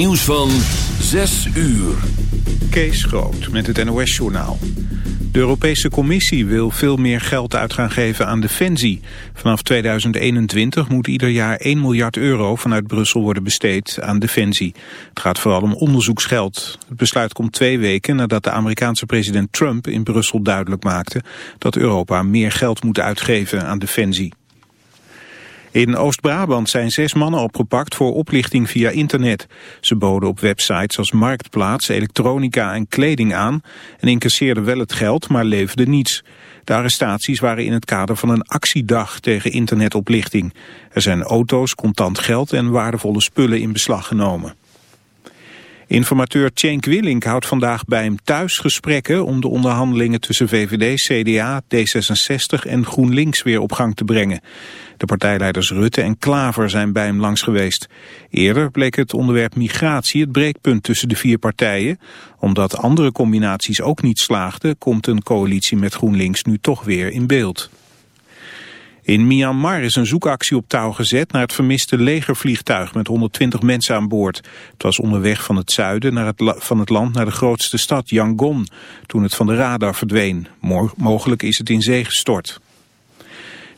Nieuws van 6 uur. Kees Groot met het NOS-journaal. De Europese Commissie wil veel meer geld uit gaan geven aan defensie. Vanaf 2021 moet ieder jaar 1 miljard euro vanuit Brussel worden besteed aan defensie. Het gaat vooral om onderzoeksgeld. Het besluit komt twee weken nadat de Amerikaanse president Trump in Brussel duidelijk maakte... dat Europa meer geld moet uitgeven aan defensie. In Oost-Brabant zijn zes mannen opgepakt voor oplichting via internet. Ze boden op websites als Marktplaats, elektronica en kleding aan... en incasseerden wel het geld, maar leverden niets. De arrestaties waren in het kader van een actiedag tegen internetoplichting. Er zijn auto's, contant geld en waardevolle spullen in beslag genomen. Informateur Cenk Willink houdt vandaag bij hem thuis gesprekken om de onderhandelingen tussen VVD, CDA, D66 en GroenLinks weer op gang te brengen. De partijleiders Rutte en Klaver zijn bij hem langs geweest. Eerder bleek het onderwerp migratie het breekpunt tussen de vier partijen. Omdat andere combinaties ook niet slaagden, komt een coalitie met GroenLinks nu toch weer in beeld. In Myanmar is een zoekactie op touw gezet naar het vermiste legervliegtuig met 120 mensen aan boord. Het was onderweg van het zuiden naar het van het land naar de grootste stad, Yangon, toen het van de radar verdween. mogelijk is het in zee gestort.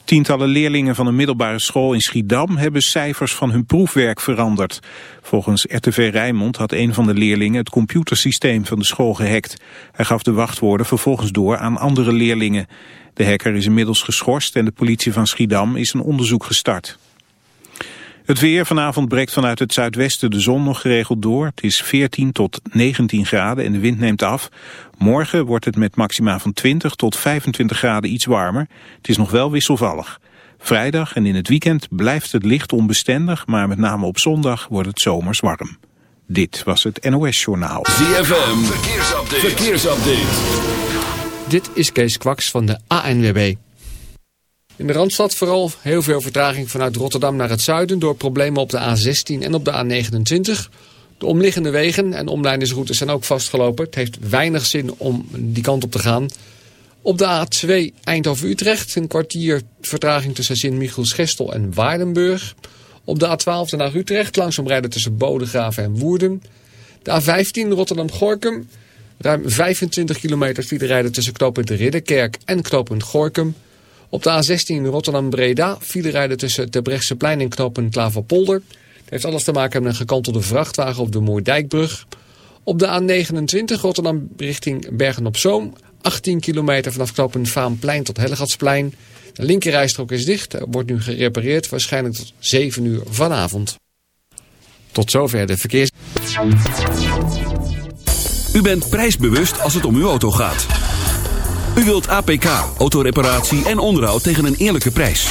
Tientallen leerlingen van een middelbare school in Schiedam hebben cijfers van hun proefwerk veranderd. Volgens RTV Rijnmond had een van de leerlingen het computersysteem van de school gehackt. Hij gaf de wachtwoorden vervolgens door aan andere leerlingen. De hacker is inmiddels geschorst en de politie van Schiedam is een onderzoek gestart. Het weer vanavond breekt vanuit het zuidwesten de zon nog geregeld door. Het is 14 tot 19 graden en de wind neemt af. Morgen wordt het met maxima van 20 tot 25 graden iets warmer. Het is nog wel wisselvallig. Vrijdag en in het weekend blijft het licht onbestendig, maar met name op zondag wordt het zomers warm. Dit was het NOS Journaal. ZFM, verkeersupdate. verkeersupdate. Dit is Kees Kwaks van de ANWB. In de Randstad vooral heel veel vertraging vanuit Rotterdam naar het zuiden... door problemen op de A16 en op de A29. De omliggende wegen en omleidingsroutes zijn ook vastgelopen. Het heeft weinig zin om die kant op te gaan. Op de A2 Eindhoven-Utrecht een kwartier vertraging tussen Sint-Michiels-Gestel en Waardenburg. Op de A12 naar Utrecht langzaam rijden tussen Bodegraven en Woerden. De A15 Rotterdam-Gorkum Ruim 25 kilometer file rijden tussen knooppunt Ridderkerk en knooppunt Gorkum. Op de A16 Rotterdam-Breda file rijden tussen Terbrechtseplein en knooppunt Klaverpolder. Het heeft alles te maken met een gekantelde vrachtwagen op de Moerdijkbrug. Op de A29 Rotterdam richting Bergen-op-Zoom. 18 kilometer vanaf knooppunt Vaanplein tot Hellegatsplein. De linkerrijstrook is dicht, wordt nu gerepareerd, waarschijnlijk tot 7 uur vanavond. Tot zover de verkeers... U bent prijsbewust als het om uw auto gaat. U wilt APK, autoreparatie en onderhoud tegen een eerlijke prijs.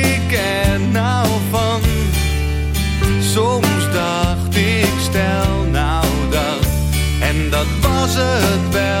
was het wel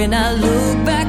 When I look back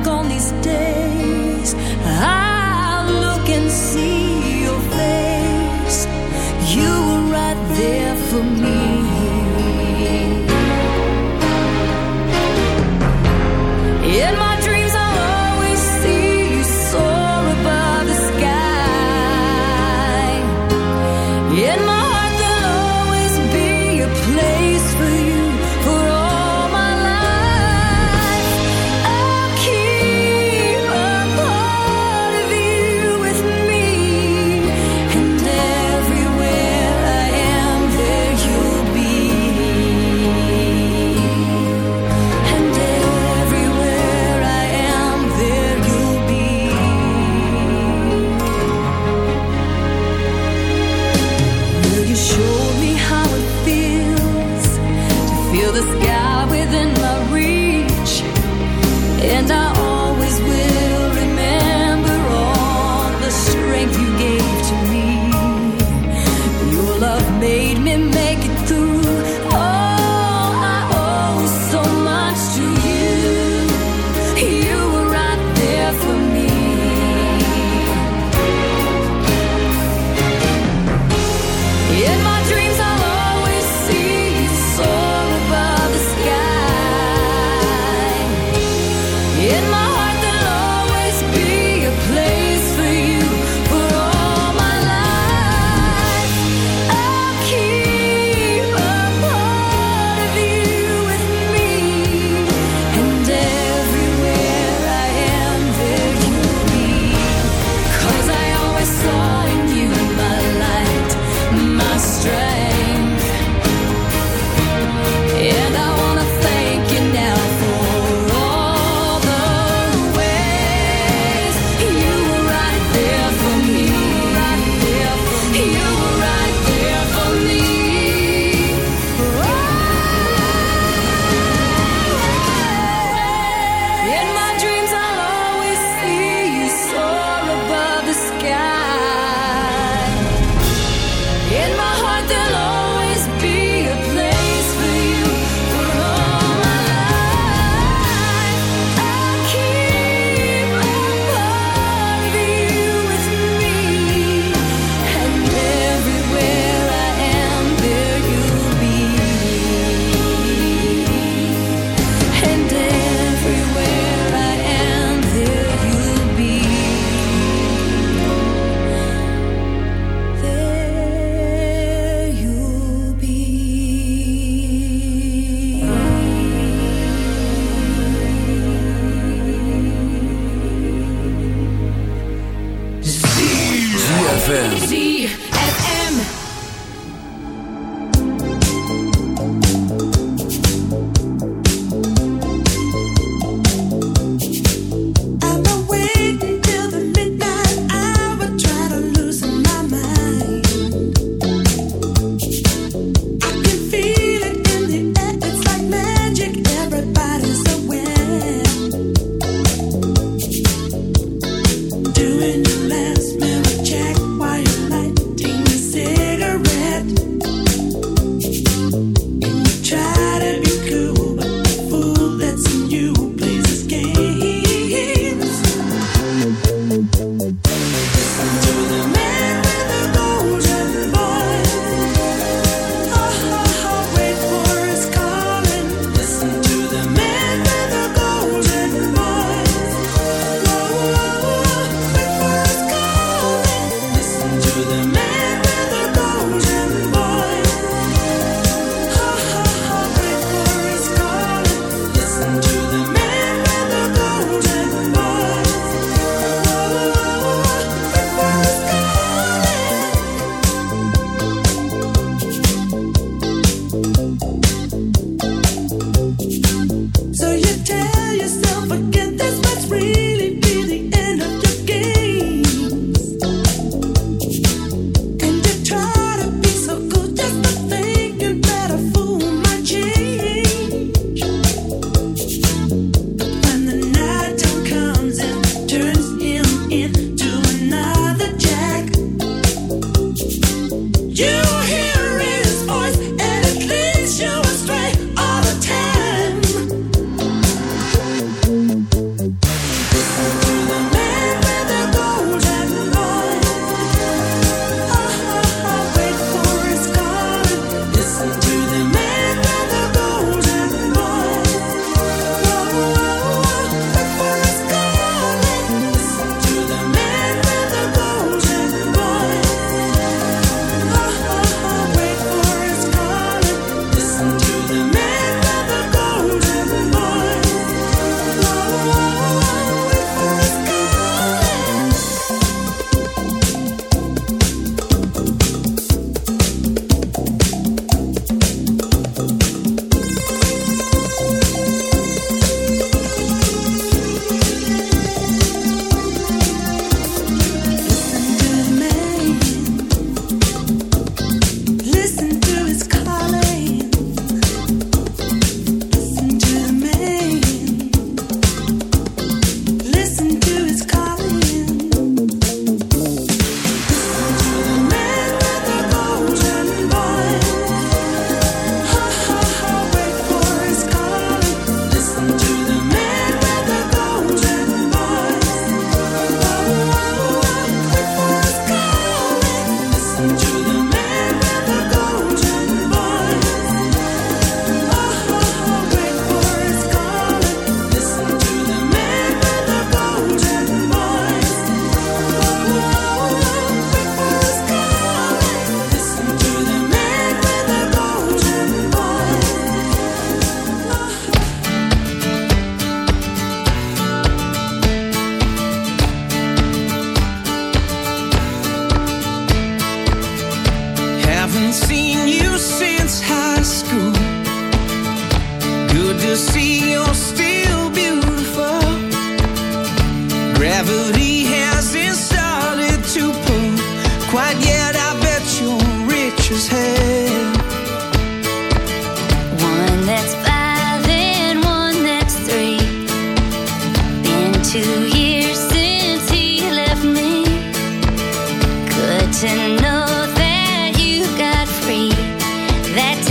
That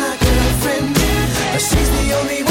She's the only one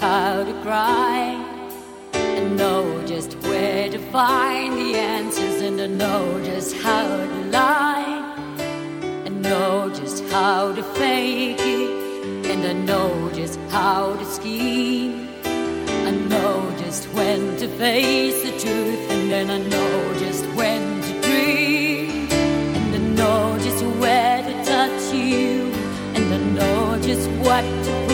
how to cry. I know just where to find the answers, and I know just how to lie. I know just how to fake it, and I know just how to scheme. I know just when to face the truth, and then I know just when to dream. And I know just where to touch you, and I know just what to prove.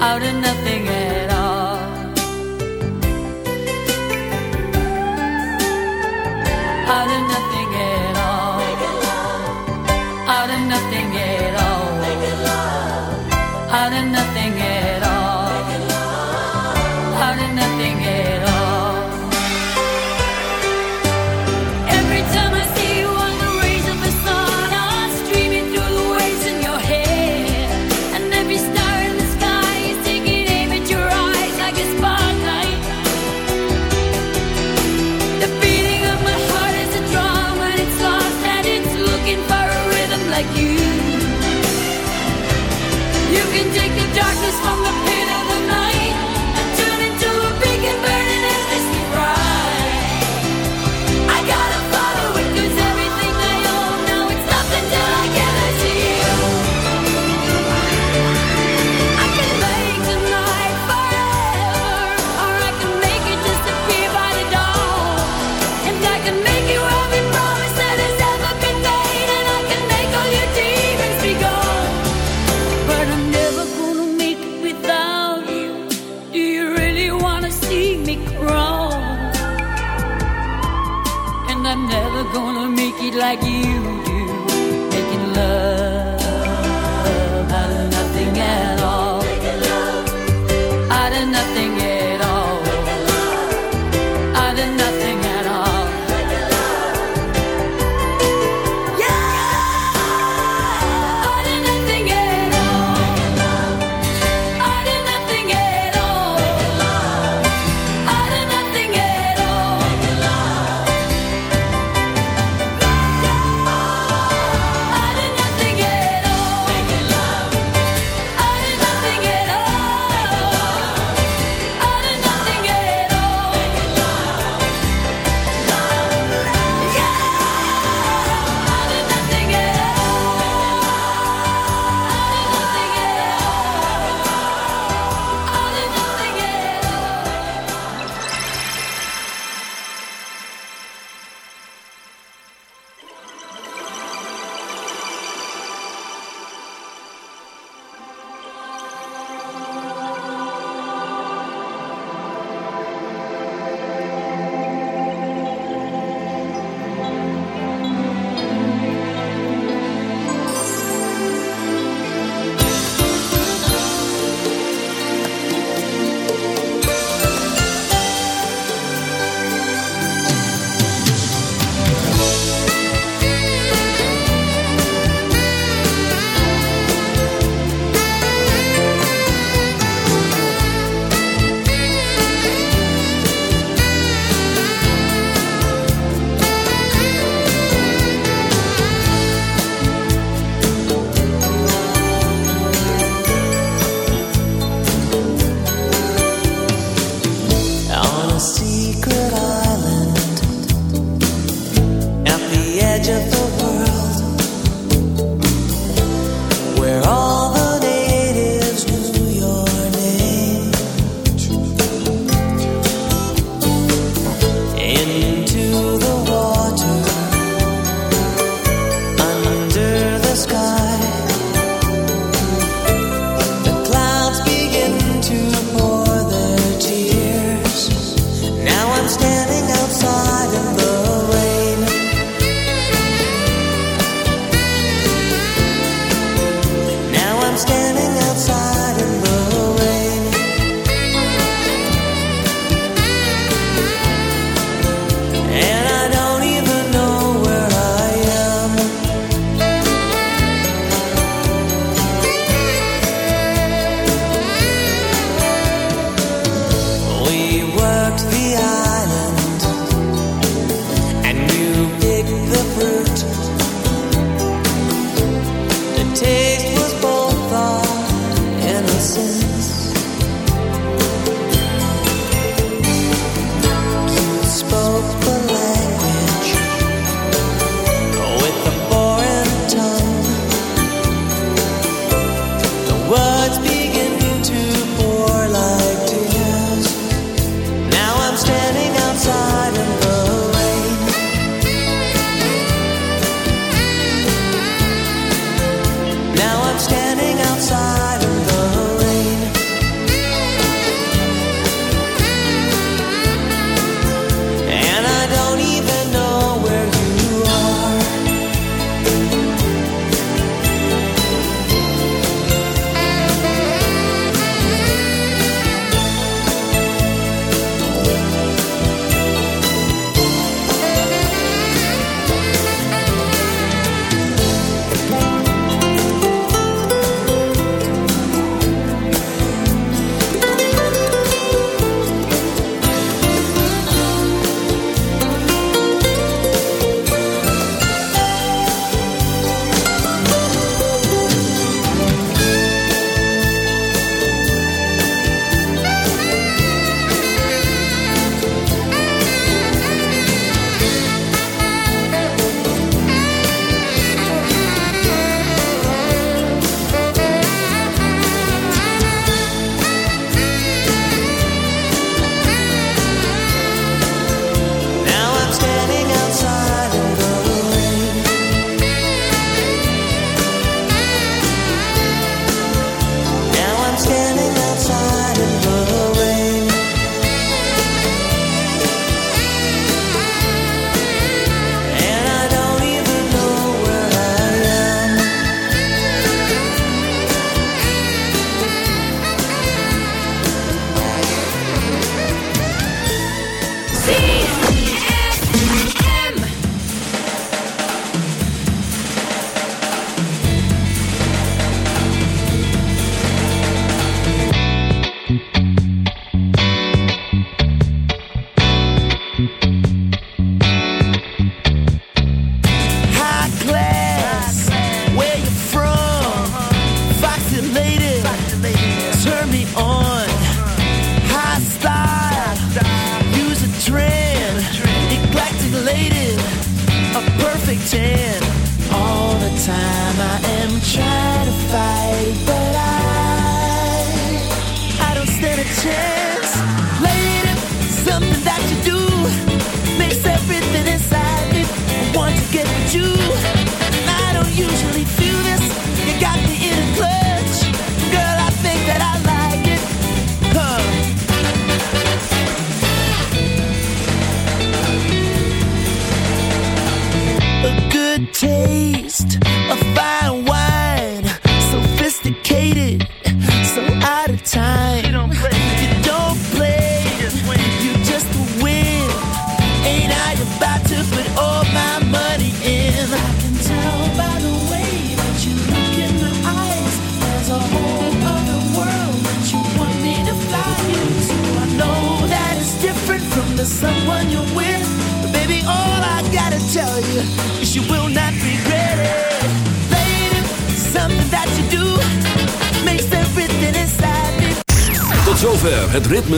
out of nothing